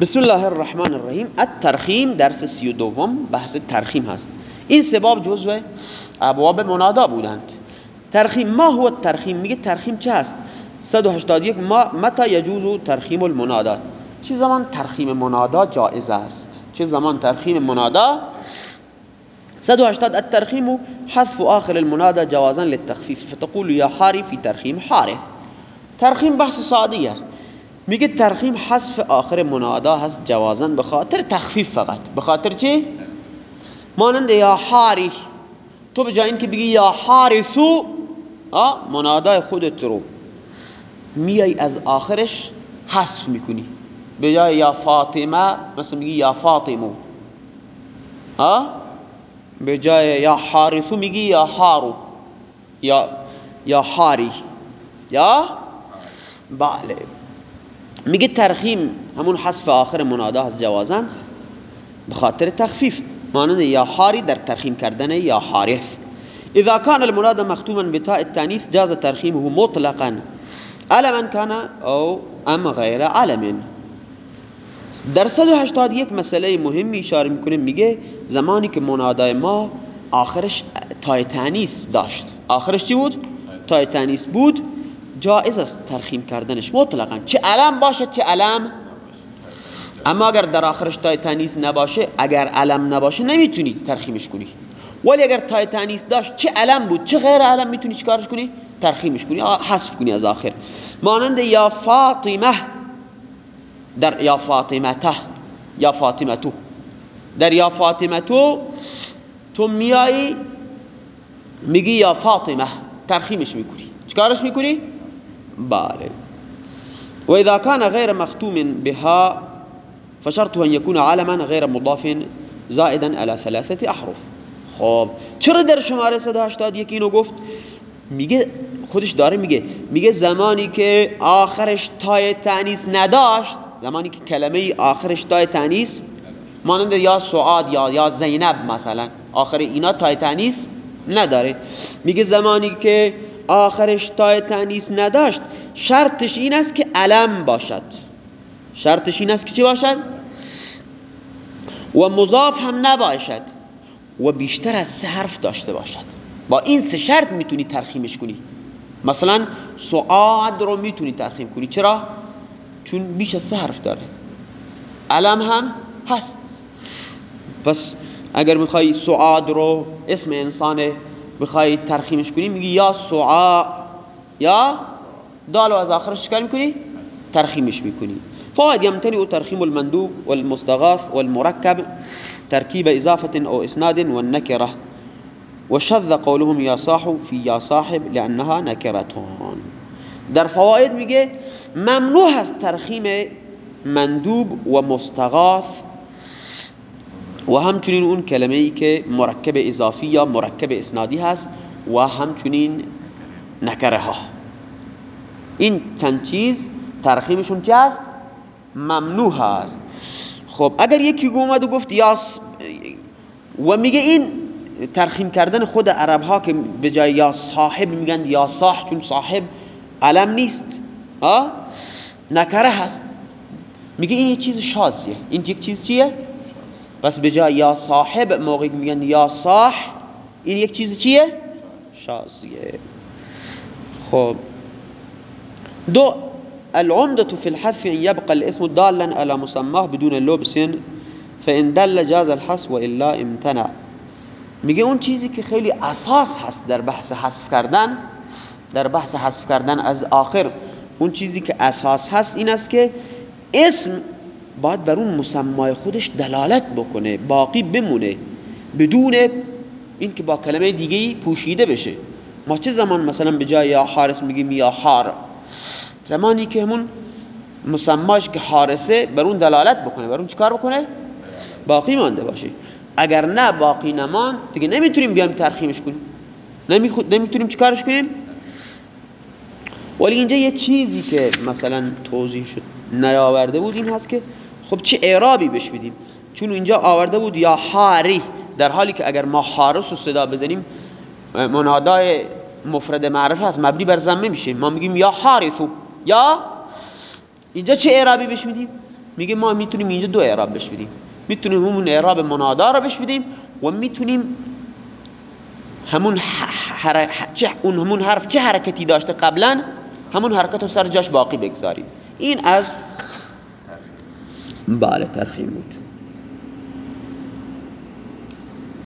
بسم الله الرحمن الرحیم. الترخیم درس سی و دوم بحث ترخیم هست. این سباب جزو ابواب منادا بودند. ترخیم ما هو الترخیم؟ میگه ترخیم چه هست؟ 181 ما متى يجوز ترخیم المنادا؟ چه زمان ترخیم منادا جائز است؟ چه زمان ترخیم منادا؟ 180 الترخیم حذف آخر المنادا جوازا للتخفيف فتقول يا حاري في ترخیم حارث. ترخیم بحث سادی است. میگه ترخیم حذف آخر منادا هست جوازا به خاطر تخفیف فقط. به خاطر چی؟ مانند یا حاری تو به جای اینکه بگی یا حارثو منادای خودت رو میای از آخرش حذف می‌کنی. به جای یا فاطمه مثلا میگی یا فاطمو. ها به جای یا حارثو میگی یا حارو. یا یا حاری. یا؟ بله. میگه ترخیم همون حذف آخر منادا هست جوازن به خاطر تخفیف. مانند یا حاری در ترخیم کردن یا حارث اذا كان المنادى مختوما بتاء التانيث جاز ترخيمه مطلقا. علما كان او ام غیر علم. در 181 مسئله مهمی اشاره می‌کنه میگه زمانی که منادای ما آخرش تای تانیس داشت. آخرش چی بود؟ تای تانیس بود. جائز است ترخیم کردنش مطلقا. چه علم باشه چه علم اما اگر در آخرش تای تانیس نباشه اگر علم نباشه نمی‌تونی ترخیمش کنی. ولی اگر تای تانیس داشت چه علم بود؟ چه غیر علم می‌تونی چیکارش کنی؟ ترخیمش کنی. حذف کنی از آخر. مانند یا فاطمه در یا فاطمه ته یا فاطمه تو در یا فاطمه تو تو میایی میگی یا فاطمه ترخیمش می‌کنی. چیکارش می‌کنی؟ بله وإذا كان غير مختوم بها فشرطه أن يكون علما غير مضاف زائدا على ثلاثة أحرف. خب چرا در شماره 181 اینو گفت؟ میگه خودش داره میگه میگه زمانی که آخرش تای تانیس نداشت زمانی که کلمه آخرش تای تانیس مانند یا سعاد یا یا زینب مثلا آخر اینا تای تانیس نداره. میگه زمانی که آخرش تای تانیس نداشت شرطش این است که علم باشد. شرطش این است که چی باشد؟ و مضاف هم نباشد و بیشتر از سه حرف داشته باشد. با این سه شرط می‌تونی ترخیمش کنی. مثلا سعاد رو می‌تونی ترخیم کنی. چرا؟ چون بیش از سه حرف داره. علم هم هست. پس اگر می‌خوای سعاد رو اسم انسان بخوای ترخیمش کنی میگی یا سعا یا دالو از آخرش چکار میکنی؟ ترخیمش میکنی. فواید يمتنع ترخيم المندوب والمستغاث والمركب تركيب إضافة أو إسناد والنكرة وشذ قولهم يا صاحب في يا صاحب لأنها نكرتون در فواید میگه ممنوع هست ترخیم مندوب و مستغاث و همچنین اون کلمه ای که مرکب اضافی یا مرکب اسنادی هست و همچنین نکره ها این چند چیز ترخیمشون چی هست؟ ممنوع هست. خب اگر یکی اومد و گفت یا و میگه این ترخیم کردن خود عرب ها که به جای یا صاحب میگن یا صاح چون صاحب علم نیست ها نکره هست. میگه این یه چیز شازیه. این یک چیز چیه؟ پس به جای یا صاحب موقعی میگن یا صاح. این یک چیز چیه؟ شازیه. خب. دو العمدة في الحذف أن يبقى الاسم دالا على مسماه بدون لبس فإن دل جاز الحذف وإلا امتنع. میگه اون چیزی که خیلی أساس هست در بحث حذف کردن در بحث حذف کردن از آخر اون چیزی که أساس هست این است که اسم باید بر اون مسمای خودش دلالت بکنه باقی بمونه. بدون اینکه با کلمه دیگه پوشیده بشه. ما چه زمان مثلا به جای یا حارس میگیم یا حار؟ زمانی که همون مسماش که حارسه بر اون دلالت بکنه. بر اون چیکار بکنه؟ باقی مانده باشه. اگر نه باقی نمان دیگه نمی‌تونیم بیام ترخیمش کنیم. نمی‌تونیم چیکارش کنیم؟ ولی اینجا یه چیزی که مثلا توضیح شد نیاورده بود این هست که خب چه اعرابی بش بدیم؟ چون اینجا آورده بود یا حاری در حالی که اگر ما حارس رو صدا بزنیم منادای مفرد معرفه هست مبنی بر زمه میشه ما میگیم یا حارثو یا؟ اینجا چه اعرابی بش میدیم؟ میگه ما می‌تونیم اینجا دو اعراب بش بدیم. می‌تونیم همون اعراب منادا رو بش بدیم و می‌تونیم همون چه اون همون حرف چه حرکتی داشته قبلا همون حرکت رو سر جاش باقی بگذاریم. این از بله ترخیم بود.